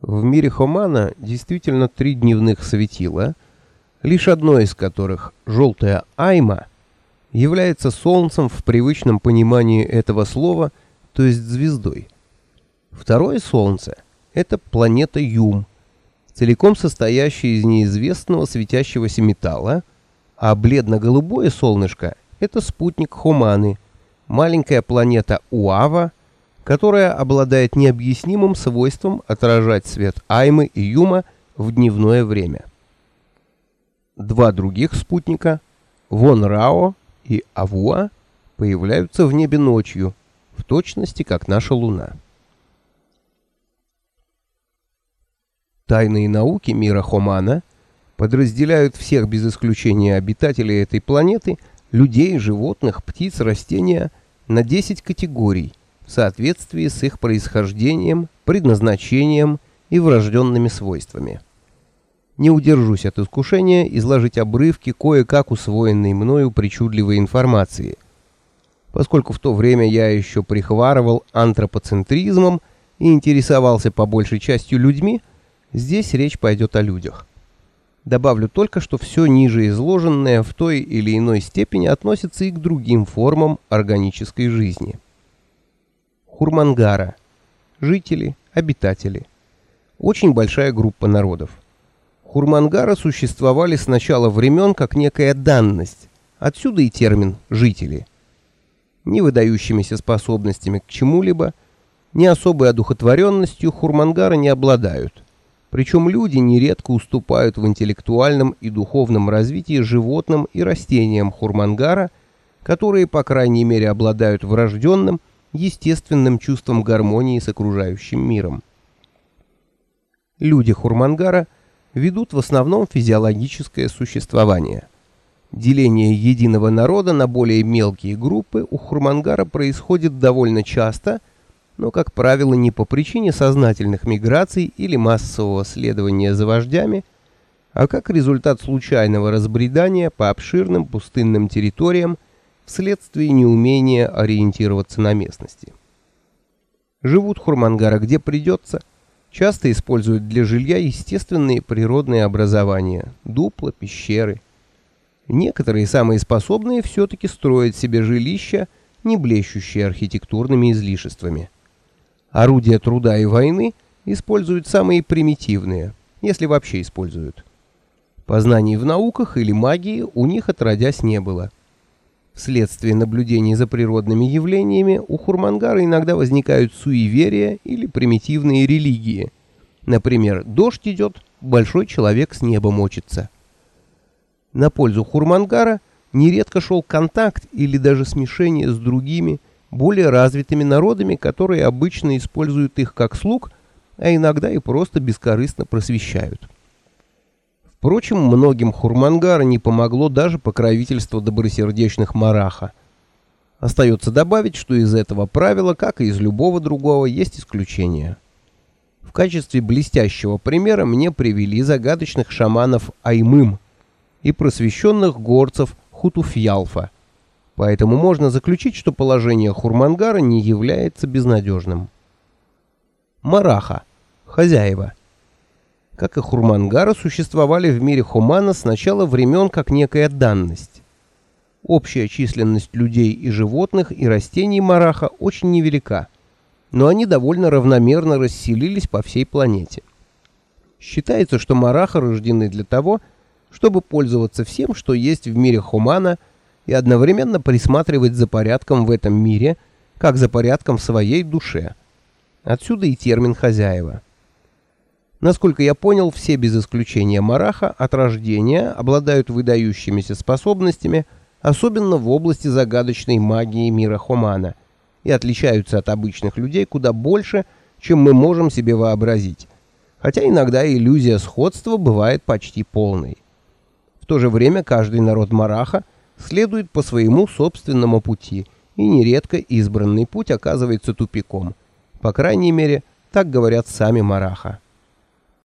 В мире Хомана действительно три дневных светила, лишь одно из которых, желтая Айма, является солнцем в привычном понимании этого слова, то есть звездой. Второе солнце — это планета Юм, целиком состоящая из неизвестного светящегося металла, а бледно-голубое солнышко — это спутник Хоманы, маленькая планета Уава — которая обладает необъяснимым свойством отражать свет Аймы и Юма в дневное время. Два других спутника, Вон Рао и Авуа, появляются в небе ночью, в точности как наша Луна. Тайные науки мира Хомана подразделяют всех без исключения обитателей этой планеты, людей, животных, птиц, растения, на 10 категорий, в соответствии с их происхождением, предназначением и врожденными свойствами. Не удержусь от искушения изложить обрывки кое-как усвоенной мною причудливой информации, поскольку в то время я еще прихварывал антропоцентризмом и интересовался по большей частью людьми, здесь речь пойдет о людях. Добавлю только, что все ниже изложенное в той или иной степени относится и к другим формам органической жизни. Хурмангара. Жители, обитатели. Очень большая группа народов. Хурмангара существовали с начала времен как некая данность, отсюда и термин «жители». Не выдающимися способностями к чему-либо, ни особой одухотворенностью хурмангара не обладают. Причем люди нередко уступают в интеллектуальном и духовном развитии животным и растениям хурмангара, которые, по крайней мере, обладают врожденным естественным чувством гармонии с окружающим миром. Люди Хурмангара ведут в основном физиологическое существование. Деление единого народа на более мелкие группы у Хурмангара происходит довольно часто, но, как правило, не по причине сознательных миграций или массового следования за вождями, а как результат случайного разбредания по обширным пустынным территориям вследствие неумения ориентироваться на местности. Живут хурмангара где придется, часто используют для жилья естественные природные образования, дупла, пещеры. Некоторые самые способные все-таки строят себе жилища, не блещущие архитектурными излишествами. Орудия труда и войны используют самые примитивные, если вообще используют. Познаний в науках или магии у них отродясь не было – Вследствие наблюдений за природными явлениями у Хурмангара иногда возникают суеверия или примитивные религии. Например, дождь идет, большой человек с неба мочится. На пользу Хурмангара нередко шел контакт или даже смешение с другими, более развитыми народами, которые обычно используют их как слуг, а иногда и просто бескорыстно просвещают. Впрочем, многим Хурмангара не помогло даже покровительство добросердечных мараха. Остается добавить, что из этого правила, как и из любого другого, есть исключения. В качестве блестящего примера мне привели загадочных шаманов Аймым и просвещенных горцев Хутуфьялфа. Поэтому можно заключить, что положение Хурмангара не является безнадежным. Мараха. Хозяева как и Хурмангара, существовали в мире Хумана с начала времен как некая данность. Общая численность людей и животных и растений Мараха очень невелика, но они довольно равномерно расселились по всей планете. Считается, что Мараха рождены для того, чтобы пользоваться всем, что есть в мире Хумана, и одновременно присматривать за порядком в этом мире, как за порядком в своей душе. Отсюда и термин «хозяева». Насколько я понял, все без исключения Мараха от рождения обладают выдающимися способностями, особенно в области загадочной магии мира Хомана, и отличаются от обычных людей куда больше, чем мы можем себе вообразить. Хотя иногда иллюзия сходства бывает почти полной. В то же время каждый народ Мараха следует по своему собственному пути, и нередко избранный путь оказывается тупиком. По крайней мере, так говорят сами Мараха.